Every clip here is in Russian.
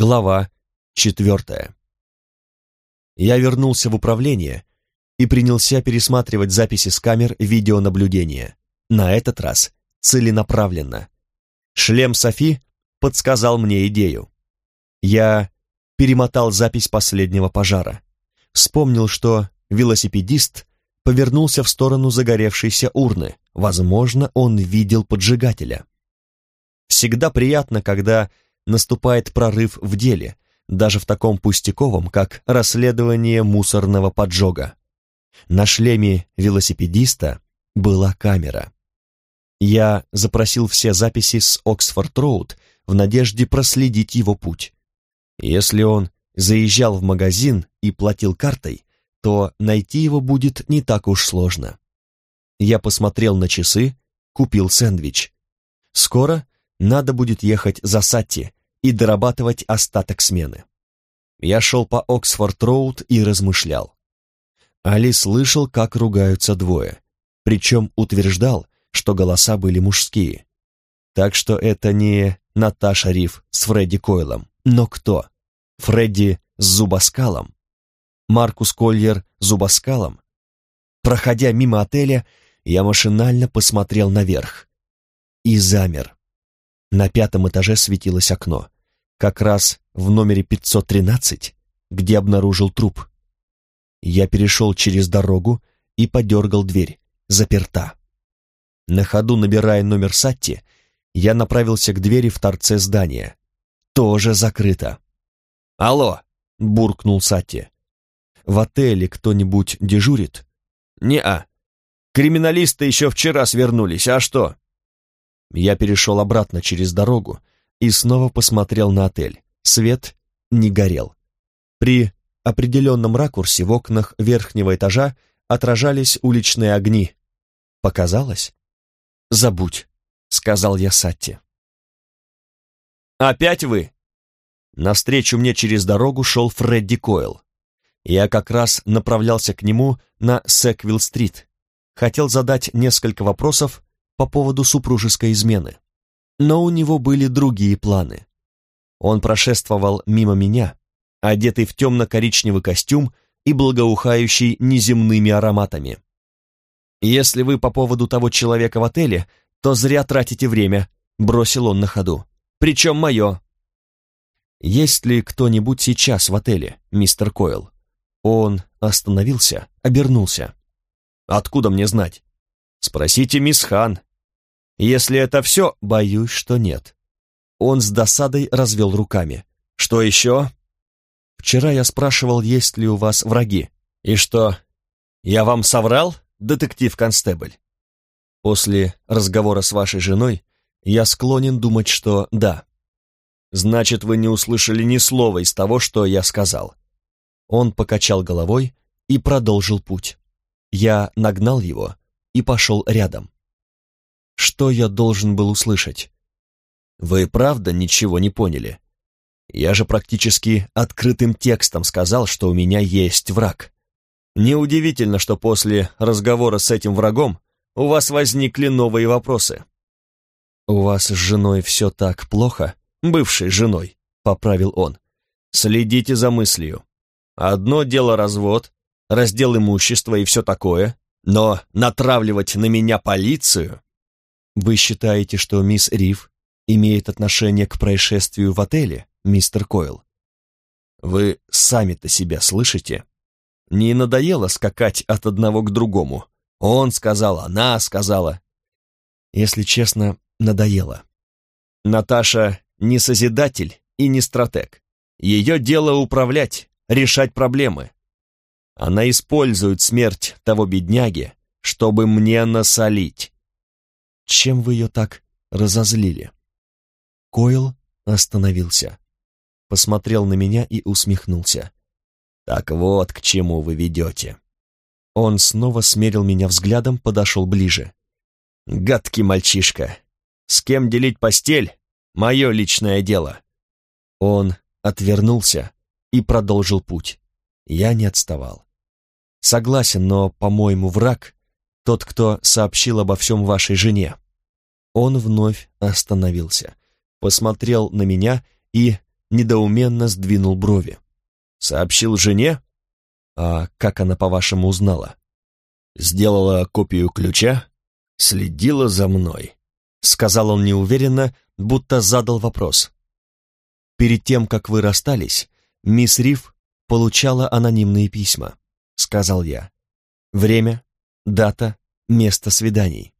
Глава четвертая. Я вернулся в управление и принялся пересматривать записи с камер видеонаблюдения. На этот раз целенаправленно. Шлем Софи подсказал мне идею. Я перемотал запись последнего пожара. Вспомнил, что велосипедист повернулся в сторону загоревшейся урны. Возможно, он видел поджигателя. Всегда приятно, когда наступает прорыв в деле, даже в таком пустяковом, как расследование мусорного поджога. На шлеме велосипедиста была камера. Я запросил все записи с Оксфорд-Роуд в надежде проследить его путь. Если он заезжал в магазин и платил картой, то найти его будет не так уж сложно. Я посмотрел на часы, купил сэндвич. Скоро надо будет ехать за Сатти и дорабатывать остаток смены. Я шел по Оксфорд-Роуд и размышлял. Али слышал, как ругаются двое, причем утверждал, что голоса были мужские. Так что это не Наташа Риф с Фредди Койлом, но кто? Фредди с зубоскалом? Маркус Кольер с зубоскалом? Проходя мимо отеля, я машинально посмотрел наверх и замер. На пятом этаже светилось окно, как раз в номере 513, где обнаружил труп. Я перешел через дорогу и подергал дверь, заперта. На ходу, набирая номер Сатти, я направился к двери в торце здания. Тоже закрыто. «Алло!» — буркнул Сатти. «В отеле кто-нибудь дежурит?» «Не-а. Криминалисты еще вчера свернулись, а что?» Я перешел обратно через дорогу и снова посмотрел на отель. Свет не горел. При определенном ракурсе в окнах верхнего этажа отражались уличные огни. Показалось? «Забудь», — сказал я Сатти. «Опять вы?» Навстречу мне через дорогу шел Фредди Койл. Я как раз направлялся к нему на Секвилл-стрит. Хотел задать несколько вопросов по поводу супружеской измены. Но у него были другие планы. Он прошествовал мимо меня, одетый в темно-коричневый костюм и благоухающий неземными ароматами. «Если вы по поводу того человека в отеле, то зря тратите время», — бросил он на ходу. «Причем мое». «Есть ли кто-нибудь сейчас в отеле, мистер Койл?» Он остановился, обернулся. «Откуда мне знать?» «Спросите мисс Хан». «Если это все, боюсь, что нет». Он с досадой развел руками. «Что еще?» «Вчера я спрашивал, есть ли у вас враги. И что, я вам соврал, детектив-констебль?» «После разговора с вашей женой я склонен думать, что да». «Значит, вы не услышали ни слова из того, что я сказал». Он покачал головой и продолжил путь. Я нагнал его и пошел рядом. Что я должен был услышать? Вы правда ничего не поняли? Я же практически открытым текстом сказал, что у меня есть враг. Неудивительно, что после разговора с этим врагом у вас возникли новые вопросы. «У вас с женой все так плохо?» «Бывшей женой», — поправил он. «Следите за мыслью. Одно дело развод, раздел имущества и все такое, но натравливать на меня полицию...» «Вы считаете, что мисс Рив имеет отношение к происшествию в отеле, мистер Койл?» «Вы сами-то себя слышите?» «Не надоело скакать от одного к другому? Он сказал, она сказала». «Если честно, надоело». «Наташа не созидатель и не стратег. Ее дело управлять, решать проблемы. Она использует смерть того бедняги, чтобы мне насолить. Чем вы ее так разозлили? Койл остановился, посмотрел на меня и усмехнулся. Так вот, к чему вы ведете. Он снова смерил меня взглядом, подошел ближе. Гадкий мальчишка. С кем делить постель? Мое личное дело. Он отвернулся, и продолжил путь. Я не отставал. Согласен, но, по-моему, враг — тот, кто сообщил обо всем вашей жене. Он вновь остановился, посмотрел на меня и недоуменно сдвинул брови. «Сообщил жене? А как она, по-вашему, узнала?» «Сделала копию ключа, следила за мной», — сказал он неуверенно, будто задал вопрос. «Перед тем, как вы расстались, мисс Риф получала анонимные письма», — сказал я. «Время, дата, место свиданий».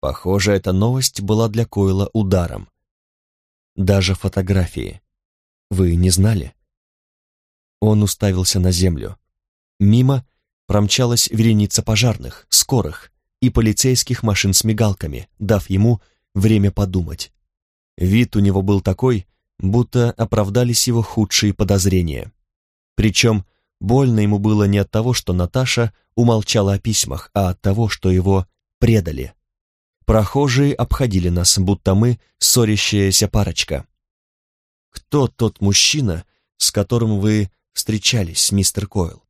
Похоже, эта новость была для Койла ударом. Даже фотографии. Вы не знали? Он уставился на землю. Мимо промчалась вереница пожарных, скорых и полицейских машин с мигалками, дав ему время подумать. Вид у него был такой, будто оправдались его худшие подозрения. Причем больно ему было не от того, что Наташа умолчала о письмах, а от того, что его предали. Прохожие обходили нас, будто мы ссорящаяся парочка. «Кто тот мужчина, с которым вы встречались, мистер Койл?»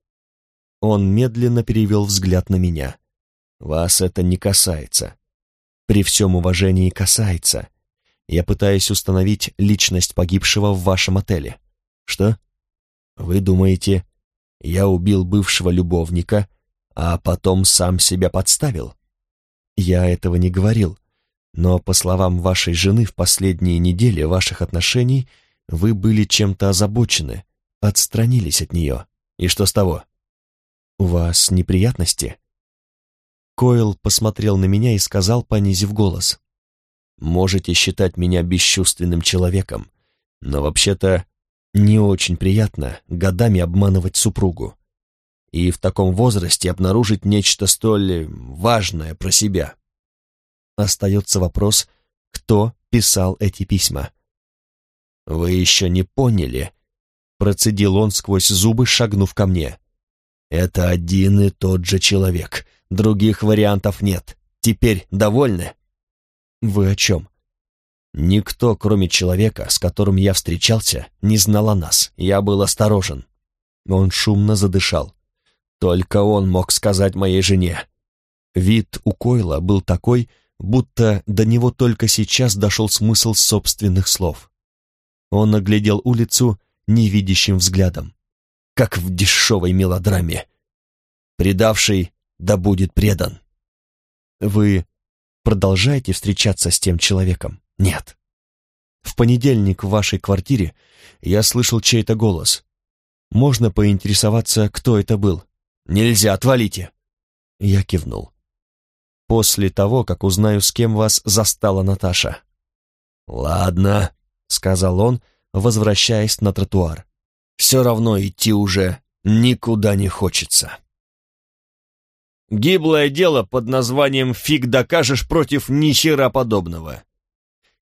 Он медленно перевел взгляд на меня. «Вас это не касается. При всем уважении касается. Я пытаюсь установить личность погибшего в вашем отеле. Что? Вы думаете, я убил бывшего любовника, а потом сам себя подставил?» Я этого не говорил, но, по словам вашей жены, в последние недели ваших отношений вы были чем-то озабочены, отстранились от нее. И что с того? У вас неприятности? Койл посмотрел на меня и сказал, понизив голос. Можете считать меня бесчувственным человеком, но вообще-то не очень приятно годами обманывать супругу и в таком возрасте обнаружить нечто столь важное про себя. Остается вопрос, кто писал эти письма. «Вы еще не поняли», — процедил он сквозь зубы, шагнув ко мне. «Это один и тот же человек, других вариантов нет. Теперь довольны?» «Вы о чем?» «Никто, кроме человека, с которым я встречался, не знал о нас. Я был осторожен». Он шумно задышал. Только он мог сказать моей жене. Вид у Койла был такой, будто до него только сейчас дошел смысл собственных слов. Он оглядел улицу невидящим взглядом, как в дешевой мелодраме. «Предавший да будет предан». «Вы продолжаете встречаться с тем человеком?» «Нет». «В понедельник в вашей квартире я слышал чей-то голос. Можно поинтересоваться, кто это был?» «Нельзя, отвалите!» Я кивнул. «После того, как узнаю, с кем вас застала Наташа». «Ладно», — сказал он, возвращаясь на тротуар. «Все равно идти уже никуда не хочется». Гиблое дело под названием «Фиг докажешь против нихера подобного».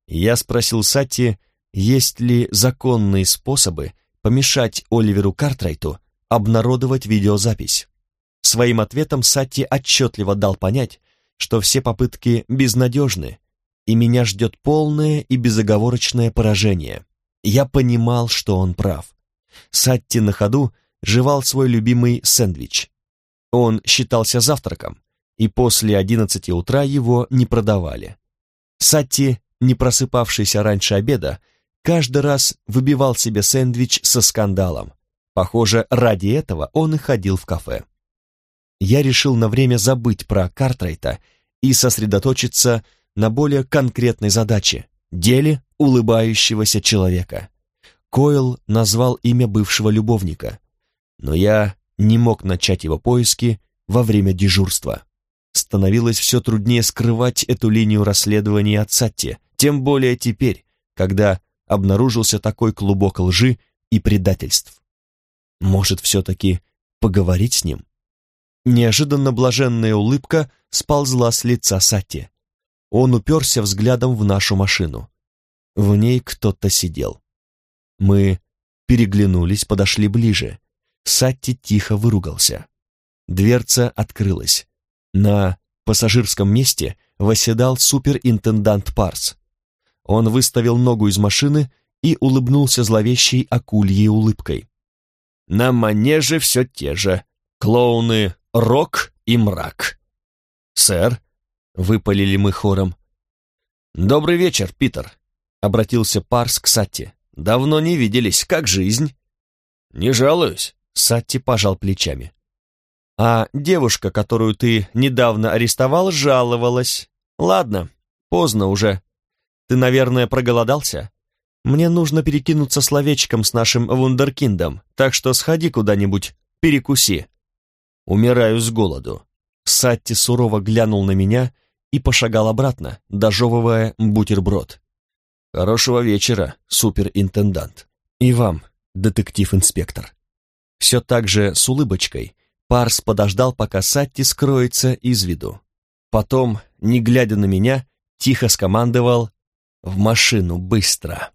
Я спросил Сати, есть ли законные способы помешать Оливеру Картрайту обнародовать видеозапись. Своим ответом Сатти отчетливо дал понять, что все попытки безнадежны, и меня ждет полное и безоговорочное поражение. Я понимал, что он прав. Сатти на ходу жевал свой любимый сэндвич. Он считался завтраком, и после одиннадцати утра его не продавали. Сатти, не просыпавшийся раньше обеда, каждый раз выбивал себе сэндвич со скандалом. Похоже, ради этого он и ходил в кафе я решил на время забыть про Картрайта и сосредоточиться на более конкретной задаче – деле улыбающегося человека. Койл назвал имя бывшего любовника, но я не мог начать его поиски во время дежурства. Становилось все труднее скрывать эту линию расследования от Сатти, тем более теперь, когда обнаружился такой клубок лжи и предательств. Может, все-таки поговорить с ним? Неожиданно блаженная улыбка сползла с лица Сати. Он уперся взглядом в нашу машину. В ней кто-то сидел. Мы переглянулись, подошли ближе. Сатти тихо выругался. Дверца открылась. На пассажирском месте восседал суперинтендант Парс. Он выставил ногу из машины и улыбнулся зловещей акульей улыбкой. «На манеже все те же. Клоуны рок и мрак. «Сэр», — выпалили мы хором. «Добрый вечер, Питер», — обратился Парс к Сатти. Давно не виделись. Как жизнь?» «Не жалуюсь», — Сатти пожал плечами. «А девушка, которую ты недавно арестовал, жаловалась. Ладно, поздно уже. Ты, наверное, проголодался? Мне нужно перекинуться словечком с нашим вундеркиндом, так что сходи куда-нибудь, перекуси». «Умираю с голоду». Сатти сурово глянул на меня и пошагал обратно, дожевывая бутерброд. «Хорошего вечера, суперинтендант. И вам, детектив-инспектор». Все так же с улыбочкой Парс подождал, пока Сатти скроется из виду. Потом, не глядя на меня, тихо скомандовал «В машину, быстро!»